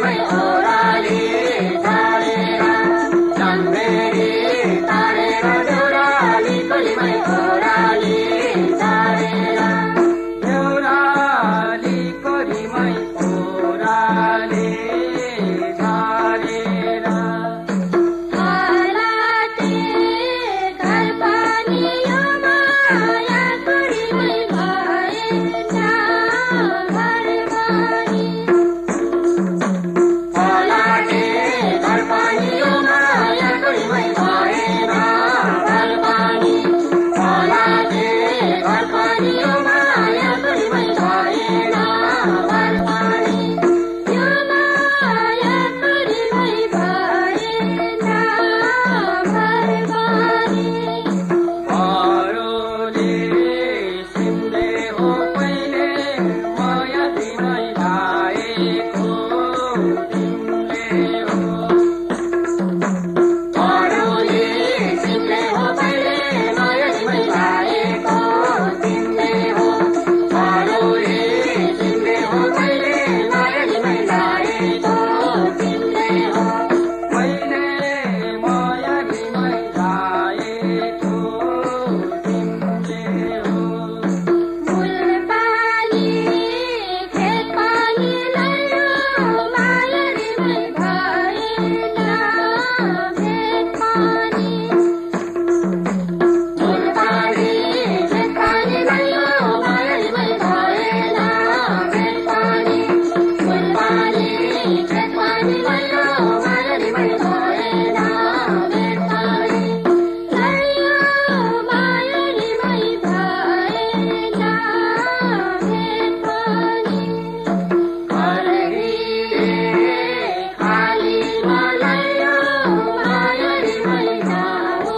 my.